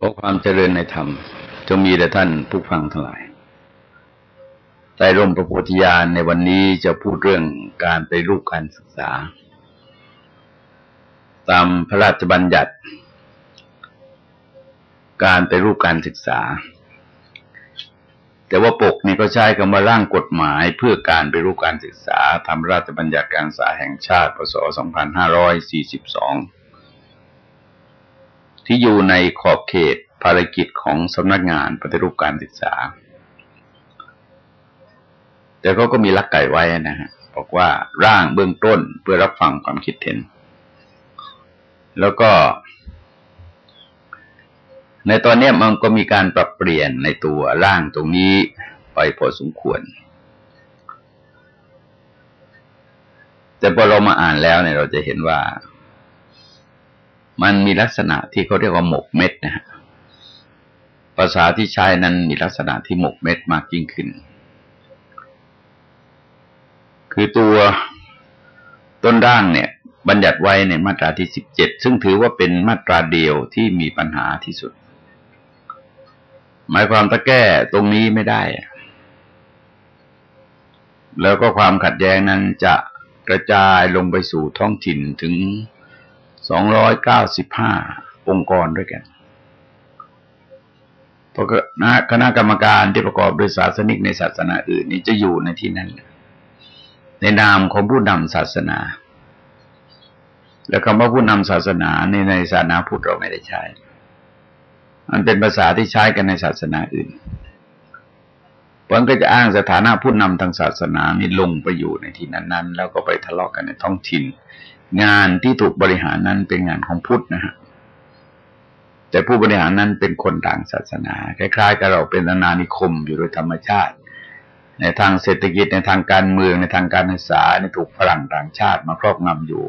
ขอความเจริญในธรรมจงมีแด่ท่านผู้ฟังทั้งหลายใต้ร่มพระโพธิญาณในวันนี้จะพูดเรื่องการไปรูปการศึกษา ตามพระราชบัญญัติ การไปรูปการศึกษา แต่ว่าปกนี่ก็ใช้คำว่าร่างกฎหมายเพื่อการไปรูปการศึกษาทำราชบัญญัติการศึกษาแห่งชาติพศ 2542 ที่อยู่ในขอบเขตภารกิจของสำนักงานปฏิรูปการศึกษา แต่เขาก็มีลักไก่ไว้นะฮะบอกว่าร่างเบื้องต้นเพื่อรับฟังความคิดเห็น แล้วก็ ในตอนนี้มันก็มีการปรับเปลี่ยนในตัวร่างตรงนี้ไปพอสมควร แต่พอเรามาอ่านแล้วเนี่ยเราจะเห็นว่า มันมีลักษณะที่เขาเรียกว่าหมกเม็ดนะฮะภาษาที่ใช้นั้นมีลักษณะที่หมกเม็ดมากยิ่งขึ้น คือตัวต้นร่างเนี่ย บัญญัติไว้ในมาตราที่สิบเจ็ดซึ่งถือว่าเป็นมาตราเดียวที่มีปัญหาที่สุด หมายความตะแก้ตรงนี้ไม่ได้ แล้วก็ความขัดแย้งนั้นจะกระจายลงไปสู่ท้องถิ่นถึง สองร้อยเก้าสิบห้าองค์กรด้วยกันเพราะคณะกรรมการที่ประกอบด้วยศาสนิกในศาสนาอื่นนี้จะอยู่ในที่นั้น ในนามของผู้นำศาสนา แล้วคำว่าผู้นำศาสนาในในศาสนาพุทธเราไม่ได้ใช้ มันเป็นภาษาที่ใช้กันในศาสนาอื่นเพราะก็จะอ้างสถานะผู้นำทางศาสนานี่ลงไปอยู่ในที่นั้นๆ แล้วก็ไปทะเลาะกกันในท้องถิ่น งานที่ถูกบริหารนั้นเป็นงานของพุทธนะฮะแต่ผู้บริหารนั้นเป็นคนต่างศาสนา คล้ายๆกับเราเป็นอาณานิคมอยู่โดยธรรมชาติ ในทางเศรษฐกิจในทางการเมืองในทางการศึกษาในถูกฝรั่งต่างชาติมาครอบงำอยู่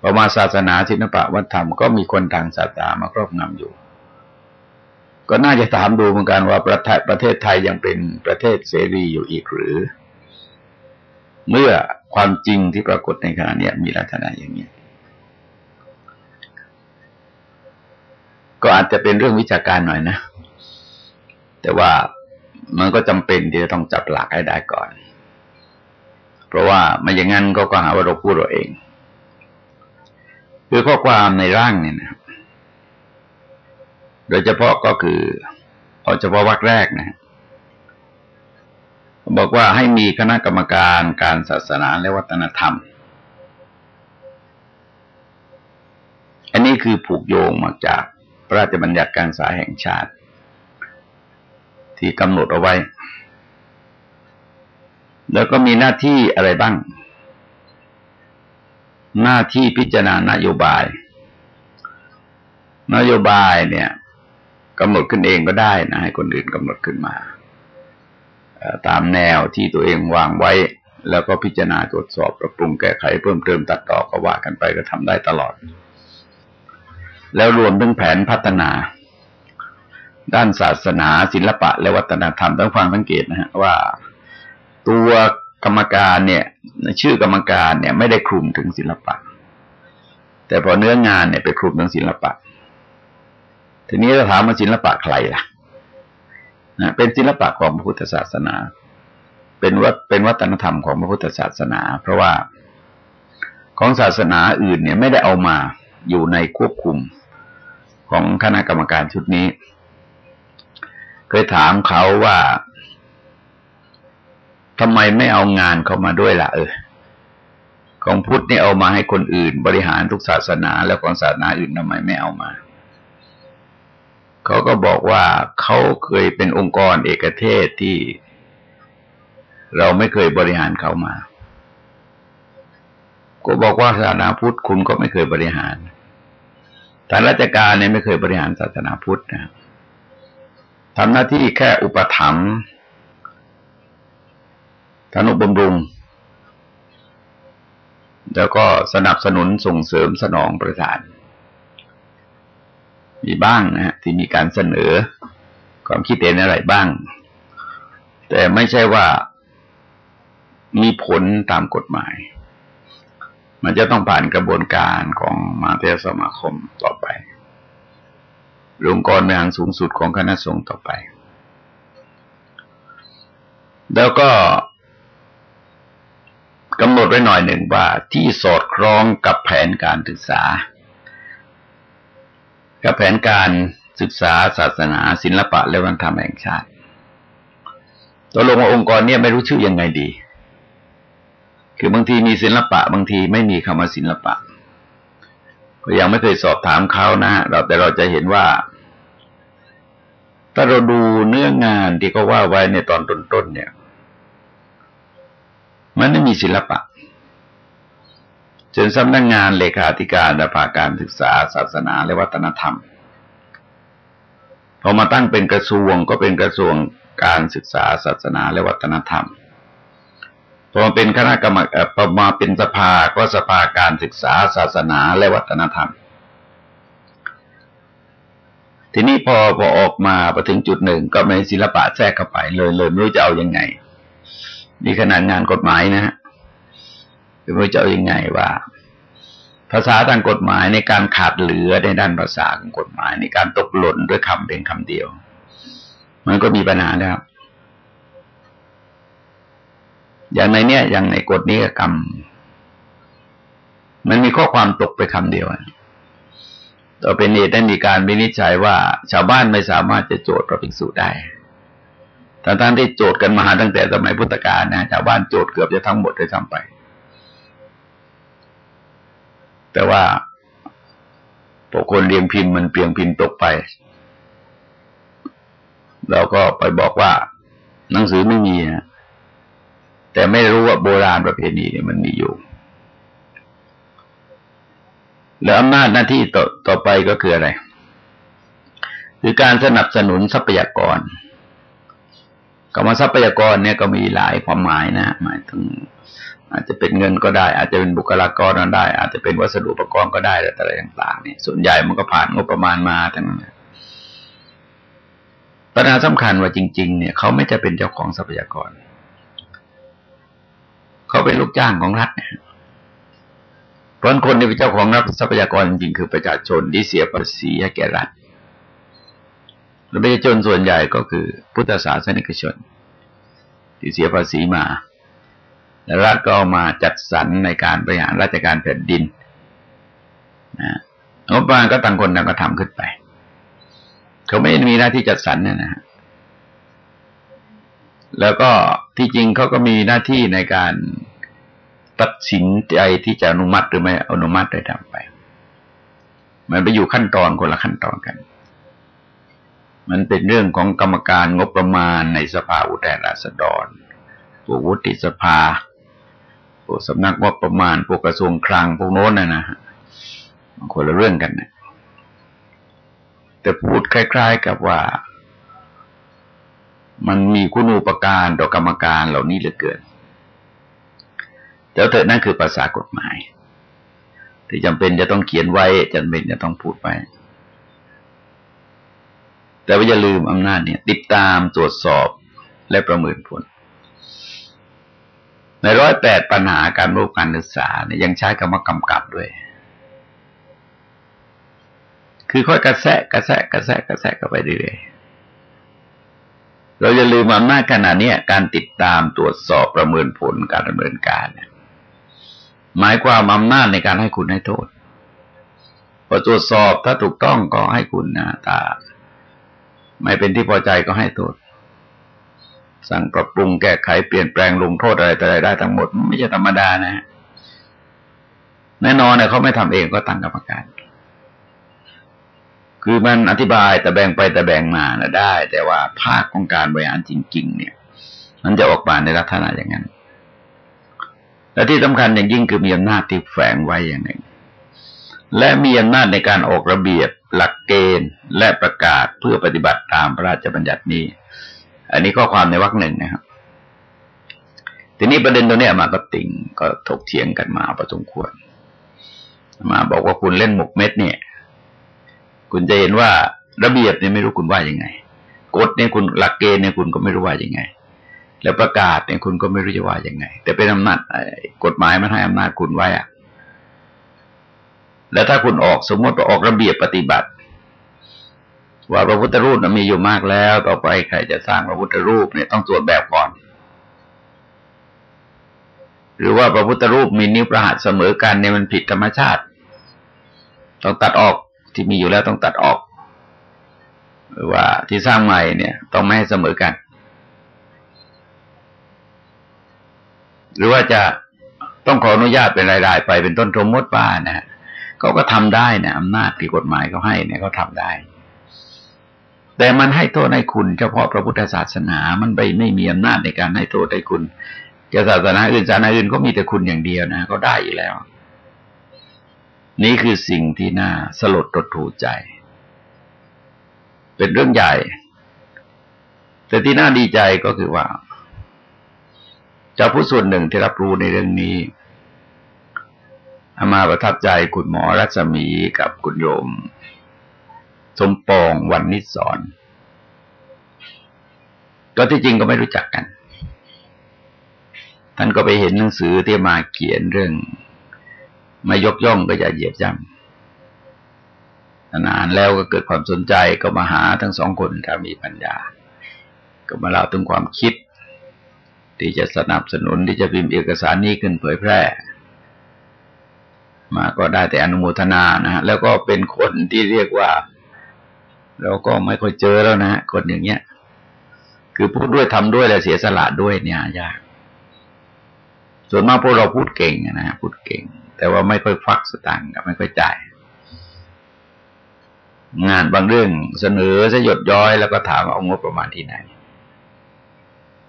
พอมาศาสนาศิลปะวัฒนธรรมก็มีคนทางศาสนามาครอบงำอยู่ ก็น่าจะถามดูเหมือนกันว่าประเทศประเทศไทยยังเป็นประเทศเสรีอยู่อีกหรือ เมื่อความจริงที่ปรากฏในขณะนี้มีลักษณะอย่างนี้ก็อาจจะเป็นเรื่องวิชาการหน่อยนะ แต่ว่ามันก็จำเป็นที่จะต้องจับหลักให้ได้ก่อน เพราะว่าไม่อย่างนั้นก็ก็หาว่าเราพูดเราเองคือข้อความในร่างเนี่ยนะโดยเฉพาะก็คือเอาเฉพาะวรรคแรกนะ บอกว่าให้มีคณะกรรมการการศาสนาและวัฒนธรรม อันนี้คือผูกโยงมาจากพระราชบัญญัติการศึกษาแห่งชาติ ที่กำหนดเอาไว้ แล้วก็มีหน้าที่อะไรบ้าง หน้าที่พิจารณานโยบาย นโยบายเนี่ยกำหนดขึ้นเองก็ได้นะให้คนอื่นกำหนดขึ้นมา ตามแนวที่ตัวเองวางไว้ แล้วก็พิจารณาตรวจสอบปรับปรุงแก้ไขเพิ่มเติมตัดต่อก็ว่ากันไปก็ทำได้ตลอด แล้วรวมถึงแผนพัฒนา ด้านศาสนา ศิลปะ และวัฒนธรรมต้องฟังสังเกตนะฮะว่า ตัวกรรมการเนี่ยชื่อกรรมการเนี่ยไม่ได้คลุมถึงศิลปะ แต่พอเนื้องานเนี่ยไปคลุมถึงศิลปะ ทีนี้เราถามว่าศิลปะใครล่ะ นะเป็นศิลปะของพระพุทธศาสนา เป็นวัเป็นวัฒนธรรมของพระพุทธศาสนา เพราะว่าของศาสนาอื่นเนี่ยไม่ได้เอามาอยู่ในควบคุมของคณะกรรมการชุดนี้ เคยถามเขาว่าทำไมไม่เอางานเขามาด้วยล่ะ เออ ของพุทธนี่เอามาให้คนอื่น บริหารทุกศาสนา แล้วของศาสนาอื่นทำไมไม่เอามา เขาก็บอกว่าเขาเคยเป็นองค์กรเอกเทศที่เราไม่เคยบริหารเขามา ก็บอกว่าศาสนาพุทธคุณก็ไม่เคยบริหารทางราชการเนี่ยไม่เคยบริหารศาสนาพุทธนะทำหน้าที่แค่อุปถัมภ์ธนุบำรุง แล้วก็สนับสนุนส่งเสริมสนองประสาน มีบ้างนะฮะที่มีการเสนอความคิดเห็นอะไรบ้าง แต่ไม่ใช่ว่ามีผลตามกฎหมาย มันจะต้องผ่านกระบวนการของมาเทศสมาคมต่อไปองกรบริหารสูงสุดของคณะสงฆ์ต่อไป แล้วก็กำหนดไว้หน่อยหนึ่งว่าที่สอดคล้องกับแผนการศึกษา กับแผนการศึกษาศาสนา ศิลปะและวัฒนธรรมแห่งชาติตัวลงว่าองค์กรเนี่ยไม่รู้ชื่อยังไงดี คือบางทีมีศิลปะ บางทีไม่มีคำว่าศิลปะ ก็ยังไม่เคยสอบถามเขานะเราแต่เราจะเห็นว่า ถ้าเราดูเนื้องานที่เขาว่าไว้ในตอนต้นๆเนี่ย มันไม่มีศิลปะ จนสำนักงงานเลขาธิการและภาการศึกษา ศาสนาและวัฒนธรรมพอมาตั้งเป็นกระทรวงก็เป็นกระทรวงการศึกษา ศาสนาและวัฒนธรรมพอมาเป็นคณะกรรมการมาเป็นสภาก็สภาการศึกษา ศาสนาและวัฒนธรรม ทีนี้พอพอออกมาพอถึงจุดหนึ่งก็มีศิลปะแทรกเข้าไปเลยเลยไม่รู้จะเอาอยัางไงมีขนาดงานกฎหมายนะฮะ ไม่รู้จะเอาอยัางไงว่า ภาษาทางกฎหมายในการขาดเหลือในด้านภาษาของกฎหมาย ในการตกหล่นด้วยคำเป็นคำเดียว มันก็มีปัญหาแล้วอย่างในเนี้ยอย่างในกฎนี้กรรม มันมีข้อความตกไปคำเดียวต่อเป็นเหตุได้มีการวินิจฉัยว่าชาวบ้านไม่สามารถจะโจทย์พระภิกษุได้ทั้งๆที่โจทย์กันมาตั้งแต่สมัยพุทธกาลนะชาวบ้านโจทย์เกือบจะทั้งหมดเลยทำไป แต่ว่าพอคนเรียงพิมพ์มันเปลี่ยนพิมพ์ตกไป เราก็ไปบอกว่า หนังสือไม่มีนะแต่ไม่รู้ว่าโบราณประเพณีเนี่ยมันมีอยู่ แล้วอำนาจหน้าที่ต่อต่อไปก็คืออะไร คือการสนับสนุนทรัพยากรคำว่าทรัพยากรเนี่ยก็มีหลายความหมายนะหมายถึง อาจจะเป็นเงินก็ได้ อาจจะเป็นบุคลากรก็ได้ อาจจะเป็นวัสดุอุปกรณ์ก็ได้อะไรต่างๆนี่ส่วนใหญ่มันก็ผ่านงบประมาณมาทั้งนั้นปัญหาสำคัญว่าจริง ๆ เนี่ยเขาไม่จะเป็นเจ้าของทรัพยากร เขาเป็นลูกจ้างของรัฐเนี่ยเพราะคนที่เป็นเจ้าของรัฐทรัพยากรจริงคือประชาชนที่เสียภาษีให้แก่รัฐและประชาชนส่วนใหญ่ก็คือพุทธศาสนิกชน ที่เสียภาษีมา รัฐก็มาจัดสรรในการบริหารราชการแผ่นดินนะงบประมาณก็ต่างคนต่างก็ทำขึ้นไป เขาไม่มีหน้าที่จัดสรรเนี่ยนะฮะแล้วก็ที่จริงเขาก็มีหน้าที่ในการตัดสินใจที่จะอนุมัติหรือไม่อนุมัติโดยทำไป มันไปอยู่ขั้นตอนคนละขั้นตอนกัน มันเป็นเรื่องของกรรมการงบประมาณในสภาอุแทนราษฎรพวกวุฒิสภา พวกสำนักว่าประมาณพวกกระทรวงคลังพวกโน้นนะนะมันคนละเรื่องกันนะแต่พูดคล้าย ๆ กับว่า มันมีคุณูปการต่อกรรมการเหล่านี้เหลือเกินแต่เถอะนั่นคือภาษากฎหมาย ที่จำเป็นจะต้องเขียนไว้จำเป็นจะต้องพูดไว้แต่ว่าอย่าลืมอำนาจเนี่ย ติดตามตรวจสอบและประเมินผล ในร้อยแปดปัญหาการรูปการศึกษาเนี่ยยังใช้คำว่ากำกับด้วย คือค่อยกระแสกระแสกระแสกระแสกันไปเรื่อยๆเราจะลืมอำนาจขนาดนี้การติดตามตรวจสอบประเมินผลการดำเนินการเนี่ยหมายความอำนาจในการให้คุณให้โทษพอตรวจสอบถ้าถูกต้องก็ให้คุณนะถ้าไม่เป็นที่พอใจก็ให้โทษ สั่งปรับปรุงแก้ไขเปลี่ยนแปลงลงโทษอะไรแต่อะไรได้ทั้งหมด ไม่ใช่ธรรมดานะแน่นอนเนี่ยเขาไม่ทำเองก็ตั้งกรรมการ คือมันอธิบายแต่แบ่งไปแต่แบ่งมานะได้ แต่ว่าภาคของการบริหารจริง ๆ เนี่ย มันจะออกมาในลักษณะอย่างนั้นและที่สำคัญอย่างยิ่งคือมีอำนาจที่แฝงไว้อย่างหนึ่ง และมีอำนาจในการออกระเบียบหลักเกณฑ์และประกาศเพื่อปฏิบัติตามพระราชบัญญัตินี้ อันนี้ข้อความในวรรคหนึ่งนะครับ ทีนี้ประเด็นตัวนี้มาก็ติงก็ถกเถียงกันมาประสมควร มาบอกว่าคุณเล่นหมกเม็ดเนี่ย คุณจะเห็นว่าระเบียบเนี่ยไม่รู้คุณว่ายังไง กฎเนี่ยคุณหลักเกณฑ์เนี่ยคุณก็ไม่รู้ว่ายังไง แล้วประกาศเนี่ยคุณก็ไม่รู้จะว่ายังไง แต่เป็นอำนาจกฎหมายมันให้อำนาจคุณไว้อะแล้วถ้าคุณออกสมมติว่าออกระเบียบปฏิบัติ ว่าพระพุทธรูปมีอยู่มากแล้ว ต่อไปใครจะสร้างพระพุทธรูปเนี่ยต้องตรวจแบบก่อน หรือว่าพระพุทธรูปมีนิ้วประหัตเสมอกันเนี่ยมันผิดธรรมชาติ ต้องตัดออกที่มีอยู่แล้วต้องตัดออก หรือว่าที่สร้างใหม่เนี่ย ต้องไม่ให้เสมอกัน หรือว่าจะต้องขออนุญาตเป็นรายๆไปเป็นต้นทมมดบ้านะเขาก็ทำได้นะอำนาจที่กฎหมายเขาให้เนี่ยเขาทาได้ แต่มันให้โทษให้คุณเฉพาะพระพุทธศาสนา มันไปไม่มีอำนาจในการให้โทษให้คุณจะศาสนาอื่นศาสนาอื่นก็มีแต่คุณอย่างเดียวนะก็ได้อยู่แล้ว นี่คือสิ่งที่น่าสลดตดถูใจ เป็นเรื่องใหญ่ แต่ที่น่าดีใจก็คือว่าเจ้าผู้ส่วนหนึ่งที่รับรู้ในเรื่องนี้อามาประทับใจคุณหมอรัศมีกับคุณโยม สมปองวันนิสอนก็ที่จริงก็ไม่รู้จักกัน ท่านก็ไปเห็นหนังสือที่มาเขียนเรื่อง มายกย่องก็จะเหยียบย่ำนานแล้วก็เกิดความสนใจก็มาหาทั้งสองคนถ้ามีปัญญา ก็มาเล่าถึงความคิด ที่จะสนับสนุนที่จะพิมพ์เอกสารนี้ขึ้นเผยแพร่ มาก็ได้แต่อนุโมทนานะฮะแล้วก็เป็นคนที่เรียกว่า เราก็ไม่ค่อยเจอแล้วนะคนอย่างเงี้ย คือพูดด้วยทำด้วยและเสียสละด้วยเนี่ยยาก ส่วนมากพวกเราพูดเก่งนะฮะพูดเก่ง แต่ว่าไม่ค่อยฟักสตางค์ไม่ค่อยจ่ายงานบางเรื่องเสนอสยดย้อยแล้วก็ถามเอางบประมาณที่ไหน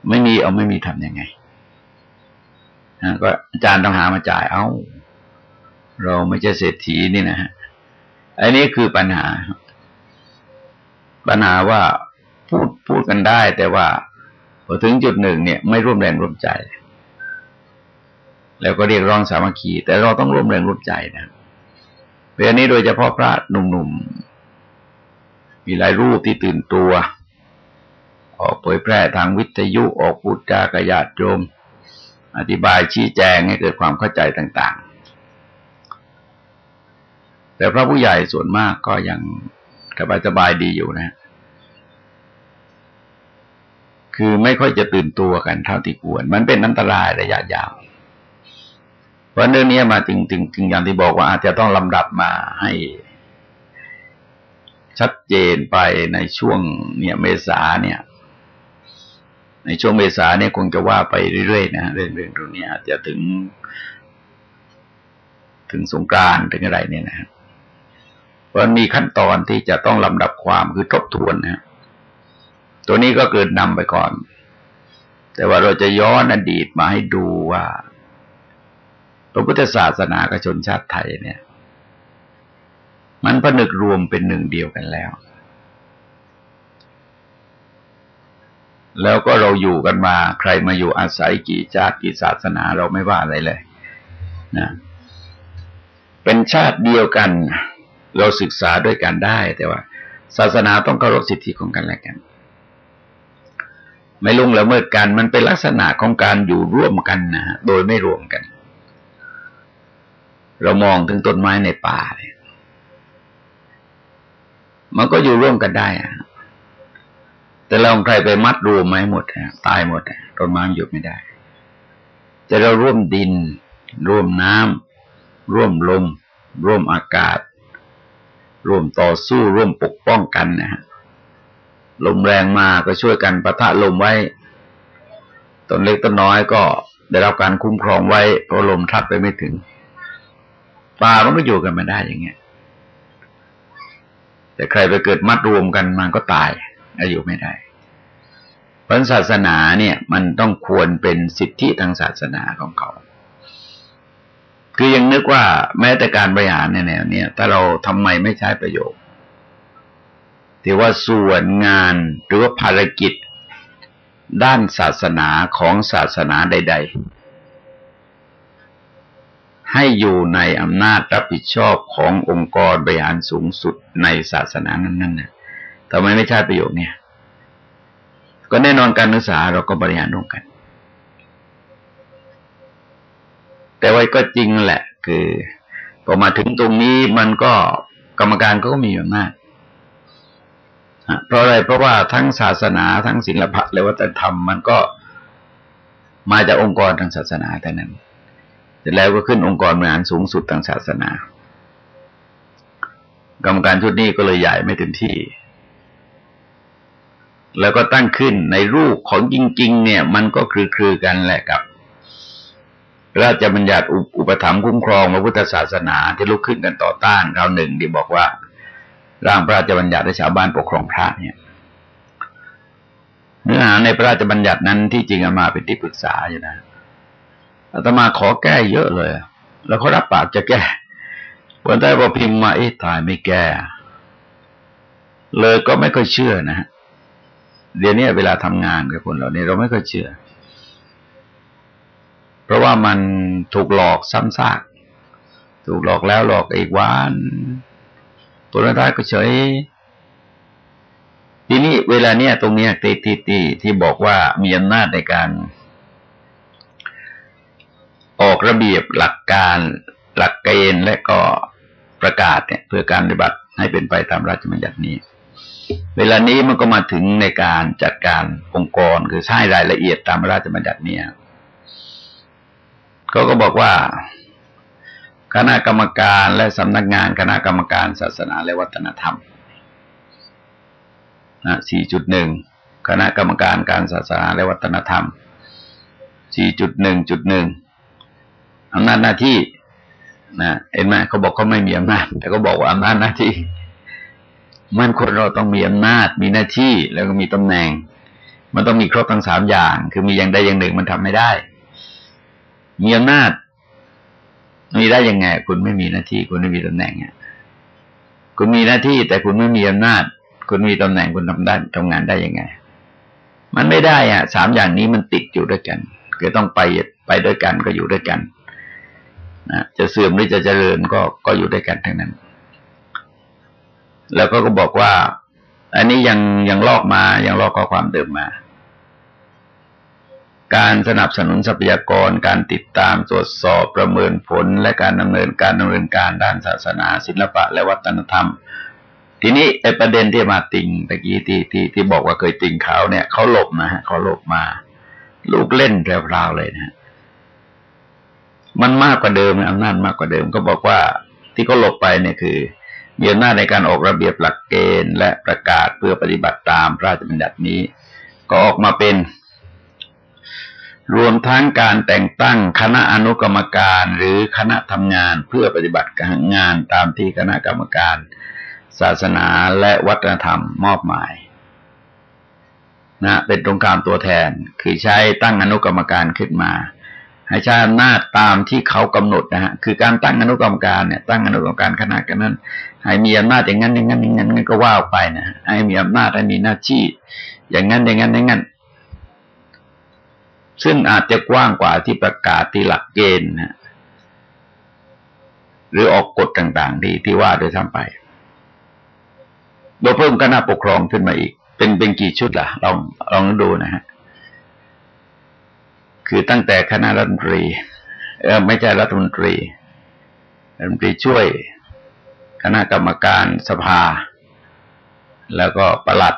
ไม่มีเอาไม่มีทำยังไงก็อาจารย์ต้องหามาจ่ายเอาเราไม่ใช่เศรษฐีนี่นะฮะอันนี้คือปัญหา ปัญหาว่าพูดพูดกันได้ แต่ว่าพอถึงจุดหนึ่งเนี่ย ไม่ร่วมแรงร่วมใจ แล้วก็เรียกร้องสามัคคี แต่เราต้องร่วมแรงร่วมใจนะเพรานี้โดยเฉพาะพระหนุ่มๆมีหลายรูปที่ตื่นตัว ออกเผยแพร่ทางวิทยุออกพูดจากระยาดโยมอธิบายชี้แจงให้เกิดความเข้าใจต่าง ๆ แต่พระผู้ใหญ่ส่วนมากก็ยัง สบายสบายดีอยู่นะ คือไม่ค่อยจะตื่นตัวกันเท่าที่ควร มันเป็นอันตรายระยะยาวเพราะเรื่องนี้มาจริงจริงอย่างที่บอกว่าอาจจะต้องลำดับมาให้ ชัดเจนไปในช่วงเนี่ยเมษาเนี่ยในช่วงเมษาเนี่ยคงจะว่าไปเรื่อยๆนะเรื่องเรื่องตรงนี้อาจจะถึง ถึงสงกรานถึงอะไรเนี่ยนะครับ มันมีขั้นตอนที่จะต้องลำดับความคือทบทวนนะตัวนี้ก็เกิดนำไปก่อน แต่ว่าเราจะย้อนอดีตมาให้ดูว่า พระพุทธศาสนากชนชาติไทยเนี่ย มันผนึกรวมเป็นหนึ่งเดียวกันแล้ว แล้วก็เราอยู่กันมา ใครมาอยู่อาศัยกี่ชาติกี่ศาสนาเราไม่ว่าอะไรเลยนะเป็นชาติเดียวกัน เราศึกษาด้วยกันได้ แต่ว่า ศาสนาต้องเคารพสิทธิของกันและกัน ไม่ลุ่งละเมิดกันมันเป็นลักษณะของการอยู่ร่วมกันนะโดยไม่รวมกัน เรามองถึงต้นไม้ในป่าเนี่ยมันก็อยู่ร่วมกันได้อะแต่เราใครไปมัดรวมไม้หมดตายหมดต้นไม้อยู่ไม่ได้จะเราร่วมดิน ร่วมน้ำร่วมลม ร่วมอากาศ ร่วมต่อสู้ร่วมปกป้องกันนะฮะลมแรงมาก็ช่วยกันประทะลมไว้ต้นเล็กต้นน้อยก็ได้รับการคุ้มครองไว้เพราะลมทัดไปไม่ถึงป่ามันก็อยู่กันมาได้อย่างเงี้ย แต่ใครไปเกิดมัดรวมกันมันก็ตายอายุไม่ได้เพราะศาสนาเนี่ย มันต้องควรเป็นสิทธิทางศาสนาของเขา คือยังนึกว่าแม้แต่การบริหารในแนวเนี้ยถ้าเราทำไมไม่ใช้ประโยชน์ที่ว่าส่วนงานหรือว่าภารกิจด้านศาสนาของศาสนาใด ๆ ให้อยู่ในอำนาจรับผิดชอบขององค์กรบริหารสูงสุดในศาสนานั้นๆนะทำไมไม่ใช่ประโยชน์เนี่ย ก็แน่นอนการศึกษาเราก็บริหารร่วมกัน แต่ว่าก็จริงแหละ คือพอมาถึงตรงนี้มันก็กรรมการก็มีอำนาจเพราะอะไรเพราะว่าทั้งศาสนาทั้งศิลปะและวัฒนธรรม มันก็มาจากองค์กรทางศาสนาแต่นั้นเสร็จแล้วก็ขึ้นองค์กรบริหารสูงสุดทางศาสนา กรรมการชุดนี้ก็เลยใหญ่ไม่เต็มที่ แล้วก็ตั้งขึ้นในรูปของจริง ๆ เนี่ย มันก็คือคือกันแหละกับ ราชบัญญัติอุปถัมภ์คุ้มครองพระพุทธศาสนาที่ลุกขึ้นกันต่อต้านคราวหนึ่งที่บอกว่าร่างพระราชบัญญัติให้ชาวบ้านปกครองพระเนี่ยเนื้อหาในพระราชบัญญัตินั้นที่จริงอามาเป็นที่ปรึกษาอยู่นะอาตมาขอแก้เยอะเลย แล้วเขารับปากจะแก้วันได้พอพิมพ์มาเอ๊ะตายไม่แก้ เลยก็ไม่ค่อยเชื่อนะฮะเดี๋ยวนี้เวลาทำงานกับคนเราเนี่ยเราไม่ค่อยเชื่อ เพราะว่ามันถูกหลอกซ้ำซาก ถูกหลอกแล้วหลอกอีกวันผลท้ายก็เฉย ทีนี้เวลาเนี้ยตรงเนี้ยที่ที่ที่ที่บอกว่ามีอำนาจในการ ออกระเบียบหลักการหลักเกณฑ์และก็ประกาศเนี่ย เพื่อการปฏิบัติให้เป็นไปตามราชบัญญัตินี้ เวลานี้มันก็มาถึงในการจัดการองค์กรคือใช้รายละเอียดตามราชบัญญัตินี้ เขาก็บอกว่า คณะกรรมการและสำนักงานคณะกรรมการศาสนาและวัฒนธรรมนะ4.1 คณะกรรมการการศาสนาและวัฒนธรรม 4.1.1 อำนาจหน้าที่นะเห็นไหมเขาบอกเขาไม่มีอำนาจแต่ก็บอกว่าอำนาจหน้าที่ มันคนเราต้องมีอำนาจ มีหน้าที่แล้วก็มีตำแหน่ง มันต้องมีครบทั้งสามอย่าง คือมีอย่างใดอย่างหนึ่งมันทำไม่ได้ มีอำนาจ มีได้ยังไง คุณไม่มีหน้าที่ คุณไม่มีตำแหน่งอะคุณมีหน้าที่ แต่คุณไม่มีอำนาจ คุณมีตำแหน่งคุณทำได้ทำงานได้ยังไง มันไม่ได้อะสามอย่างนี้มันติดอยู่ด้วยกันคือต้องไปไปด้วยกันก็อยู่ด้วยกันนะจะเสื่อมหรือจะเจริญก็ก็อยู่ด้วยกันทั้งนั้น แล้วก็ก็บอกว่า อันนี้ยังยังลอกมายังลอกข้อความเดิมมา การสนับสนุนทรัพยากร การติดตามตรวจสอบประเมินผล และการดำเนินการดำเนินการด้านศาสนา ศิลปะ และวัฒนธรรม ทีนี้ไอประเด็นที่มาติงตะกี้ที่ที่ที่บอกว่าเคยติงเขาเนี่ยเขาหลบนะฮะเขาหลบมา ลูกเล่นแพรวๆเลยนะมันมากกว่าเดิมอำนาจมากกว่าเดิม ก็บอกว่าที่เขาหลบไปเนี่ยคือมีอำนาจในการออกระเบียบหลักเกณฑ์ และประกาศเพื่อปฏิบัติตามพระราชบัญญัตินี้ ก็ออกมาเป็น รวมทั้งการแต่งตั้งคณะอนุกรรมการหรือคณะทำงานเพื่อปฏิบัติการงานตามที่คณะกรรมการ ศาสนาและวัฒนธรรมมอบหมายนะเป็นตรงกลางตัวแทนคือใช้ตั้งอนุกรรมการขึ้นมา ให้ใช้อำนาจตามที่เขากำหนดนะฮะคือการตั้งอนุกรรมการเนี่ยตั้งอนุกรรมการคณะกันนั้น ให้มีอำนาจอย่างนั้นอย่างนั้นอย่างนั้นก็ว่าไปนะให้มีอำนาจให้มีหน้าที่อย่างนั้นอย่างนั้นอย่างนั้น ซึ่งอาจจะกว้างกว่าที่ประกาศที่หลักเกณฑ์นะหรือออกกฎต่างๆ ที่ที่ว่าโดยทั้งไป โดยเพิ่มคณะปกครองขึ้นมาอีก เป็นเป็นกี่ชุดล่ะ ลองลองดูนะฮะ คือตั้งแต่คณะรัฐมนตรีเออไม่ใช่รัฐมนตรีรัฐมนตรีช่วย คณะกรรมการสภา แล้วก็ประหลัด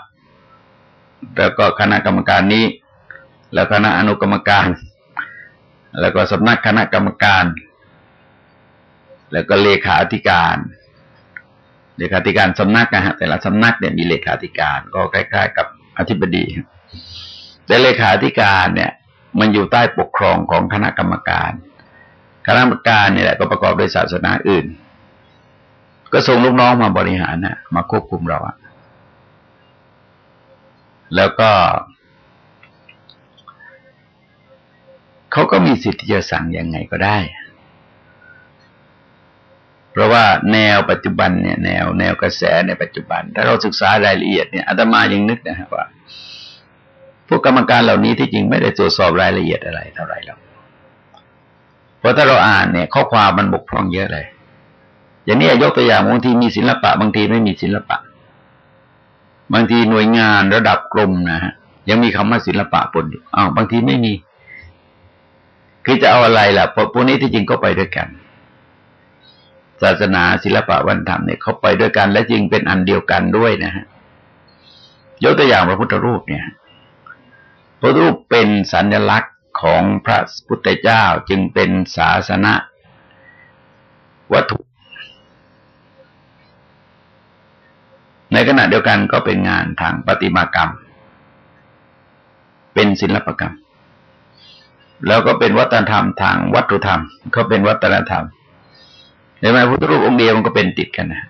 แล้วก็คณะกรรมการนี้ แล้วคณะอนุกรรมการ แล้วก็สำนักคณะกรรมการ แล้วก็เลขาธิการเลขาธิการสำนักนะฮะแต่ละสำนักเนี่ยมีเลขาธิการ ก็ใกล้ๆกับอธิบดีแต่เลขาธิการเนี่ย มันอยู่ใต้ปกครองของคณะกรรมการ คณะกรรมการเนี่ยแหละก็ประกอบด้วยศาสนาอื่น ก็ส่งลูกน้องมาบริหารนะมาควบคุมเราอะแล้วก็ เขาก็มีสิทธิ์ที่จะสั่งยังไงก็ได้ เพราะว่าแนวปัจจุบันเนี่ยแนวแนวกระแสในปัจจุบัน ถ้าเราศึกษารายละเอียดเนี่ยอาตมายังนึกนะฮะว่าพวกกรรมการเหล่านี้ที่จริงไม่ได้ตรวจสอบรายละเอียดอะไรเท่าไรหรอกเพราะถ้าเราอ่านเนี่ย ข้อความมันบกพร่องเยอะเลย อย่างนี้ยกตัวอย่างบางทีมีศิลปะ บางทีไม่มีศิลปะ บางทีหน่วยงานระดับกรมนะฮะยังมีคำว่าศิลปะปนอยู่อ้าวบางทีไม่มี คือจะเอาอะไรล่ะพวกนี้ที่จริงก็ไปด้วยกัน ศาสนาศิลปะวัฒนธรรมเนี่ยเขาไปด้วยกัน และจริงเป็นอันเดียวกันด้วยนะฮะยกตัวอย่างพระพุทธรูปเนี่ยพระรูปเป็นสัญลักษณ์ของพระพุทธเจ้าจึงเป็นศาสนาวัตถุ ในขณะเดียวกันก็เป็นงานทางปฏิมากรรม เป็นศิลปกรรม แล้วก็เป็นวัฒนธรรมทางวัตถุธรรม ก็เป็นวัฒนธรรมเห็นไหมพุทธรูปองค์เดียวมันก็เป็นติดกันนะ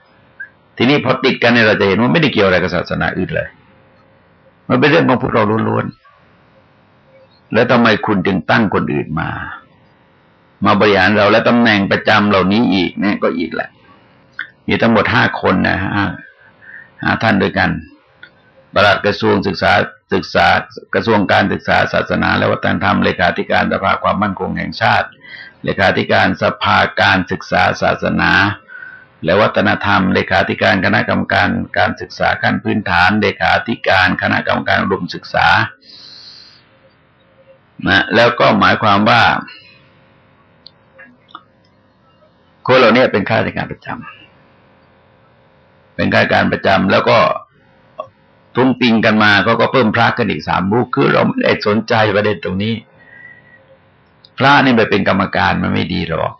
ทีนี้พอติดกันเนี่ยเราจะเห็นว่าไม่ได้เกี่ยวอะไรกับศาสนาอื่นเลย มันเป็นเรื่องของพวกเราล้วนๆแล้วทำไมคุณจึงตั้งคนอื่นมา มาบริหารเราและตำแหน่งประจำเหล่านี้อีกเนี่ยก็อีกแหละมีทั้งหมดห้าคนนะฮะห้าท่านด้วยกัน ปลัดกระทรวงศึกษาศึกษากระทรวงการศึกษาศาสนา และวัฒนธรรมเลขาธิการสภาความมั่นคงแห่งชาติ เลขาธิการสภาการศึกษาศาสนา และวัฒนธรรม เลขาธิการคณะกรรมการการศึกษาขั้นพื้นฐาน เลขาธิการคณะกรรมการอุดมศึกษานะแล้วก็หมายความว่าคนเหล่านี้เป็นข้าราชการประจำเป็นข้าราชการประจำแล้วก็ ทุ่งปิงกันมาก็ก็เพิ่มพระกันอีกสามบุคคือเราไม่ได้สนใจประเด็นตรงนี้ พระนี่ไปเป็นกรรมการมันไม่ดีหรอก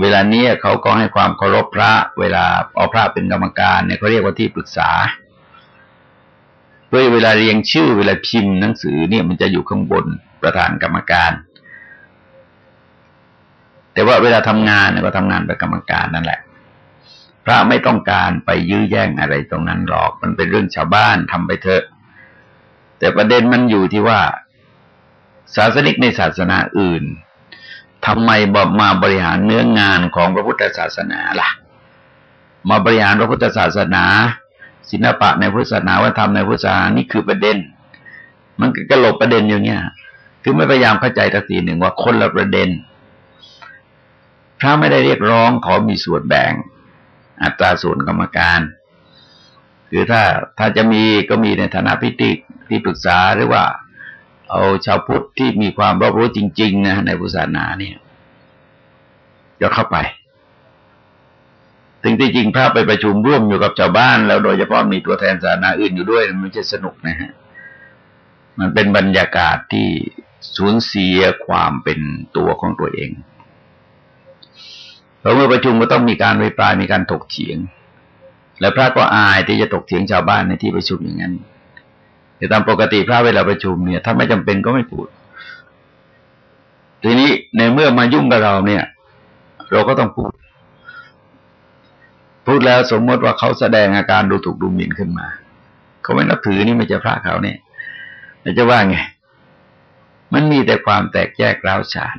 เวลานี้เขาก็ให้ความเคารพพระ เวลาเอาพระเป็นกรรมการเนี่ยเขาเรียกว่าที่ปรึกษาเพื่อเวลาเรียงชื่อเวลาพิมพ์หนังสือเนี่ยมันจะอยู่ข้างบนประธานกรรมการ แต่ว่าเวลาทำงานเนี่ยก็ทำงานเป็นกรรมการนั่นแหละ พระไม่ต้องการไปยื้อแย่งอะไรตรงนั้นหรอก มันเป็นเรื่องชาวบ้านทำไปเถอะ แต่ประเด็นมันอยู่ที่ว่า ศาสนิกในศาสนาอื่นทำไมบมาบริหารเนื้องานของพระพุทธศาสนาล่ะ มาบริหารพระพุทธศาสนา ศิลปะในพุทธศาสนาวัฒนธรรมในพุทธศาสนานี่คือประเด็น มันก็กระโหลกประเด็นอย่างเงี้ยคือไม่พยายามเข้าใจตักทีหนึ่งว่าคนละประเด็นพระไม่ได้เรียกร้องขอมีส่วนแบ่ง อัตราส่วนกรรมการ คือถ้าถ้าจะมีก็มีในฐานะพิธีที่ปรึกษาหรือว่า เอาชาวพุทธที่มีความรอบรู้จริง ๆ นะในพุทธศาสนาเนี่ยจะเข้าไปถึงที่จริงพระไปประชุมร่วมอยู่กับชาวบ้าน แล้วโดยเฉพาะมีตัวแทนศาสนาอื่นอยู่ด้วยมันไม่ใช่สนุกนะฮะมันเป็นบรรยากาศที่สูญเสียความเป็นตัวของตัวเอง เพราะเมื่อประชุมก็ต้องมีการวิปรายมีการถกเถียง และพระก็อายที่จะถกเถียงชาวบ้านในที่ประชุมอย่างนั้นแต่ตามปกติพระเวลาประชุมเนี่ย ถ้าไม่จำเป็นก็ไม่พูด ทีนี้ในเมื่อมายุ่งกับเราเนี่ย เราก็ต้องพูด พูดแล้วสมมติว่าเขาแสดงอาการดูถูกดูหมิ่นขึ้นมาเขาไม่นับถือนี่ไม่จะพระเขาเนี่ยจะว่าไง มันมีแต่ความแตกแยกร้าวฉาน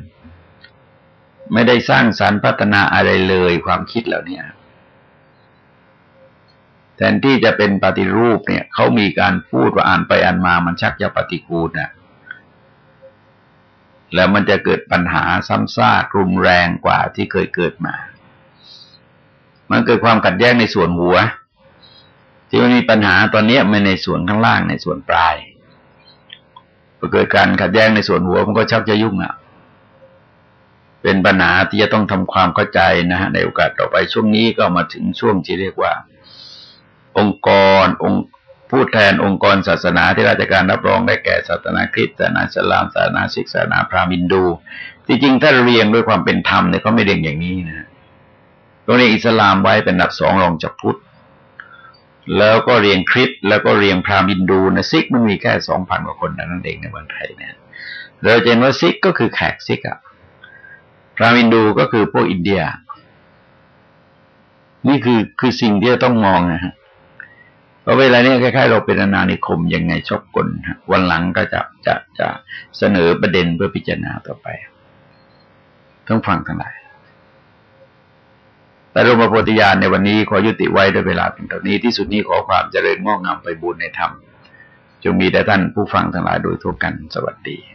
ไม่ได้สร้างสรรค์พัฒนาอะไรเลยความคิดเหล่านี้แทนที่จะเป็นปฏิรูปเนี่ยเขามีการพูดว่าอ่านไปอ่านมามันชักจะปฏิกูลนะแล้วมันจะเกิดปัญหาซ้ำซากรุนแรงกว่าที่เคยเกิดมา มันเกิดความขัดแย้งในส่วนหัว ที่มันมีปัญหาตอนนี้ไม่ในส่วนข้างล่างในส่วนปลายพอเกิดการขัดแย้งในส่วนหัวมันก็ชักจะยุ่งอะ เป็นปัญหาที่จะต้องทำความเข้าใจนะฮะในโอกาสต่อไปช่วงนี้ก็มาถึงช่วงที่เรียกว่า องค์กรองค์ผู้แทนองค์กรศาสนาที่ราชการรับรองได้แก่ศาสนาคริสต์ศาสนาอิสลามศาสนาสิกศาสนาพราหมินดูจริงๆถ้าเรียงด้วยความเป็นธรรมเนี่ยเขาไม่เรียงอย่างนี้นะตรงนี้อิสลามไว้เป็นอันดับสองรองจากพุทธแล้วก็เรียงคริสต์แล้วก็เรียงพราหมณ์ฮินดูนะซิกข์มันมีแค่สองพันกว่าคนนั่นเองในเมืองไทยเนี่ยเราจะเห็นว่าซิกข์ก็คือแขกซิกข์อะ พราหมณ์ฮินดูก็คือพวกอินเดีย นี่คือคือสิ่งที่จะต้องมองนะฮะเพราะเวลาเนี้ยคล้ายๆ เราเป็นอาณานิคมยังไงชอบกลวันหลังก็จะจะจะเสนอประเด็นเพื่อพิจารณาต่อไปต้องฟังทั้งหลายแต่รมโพธิญาณในวันนี้ขอยุติไว้ด้วยเวลาเป็นเท่านี้ที่สุดนี้ขอความเจริญงอกงามไปบุญในธรรมจงมีแด่ท่านผู้ฟังทั้งหลายโดยทั่วกันสวัสดี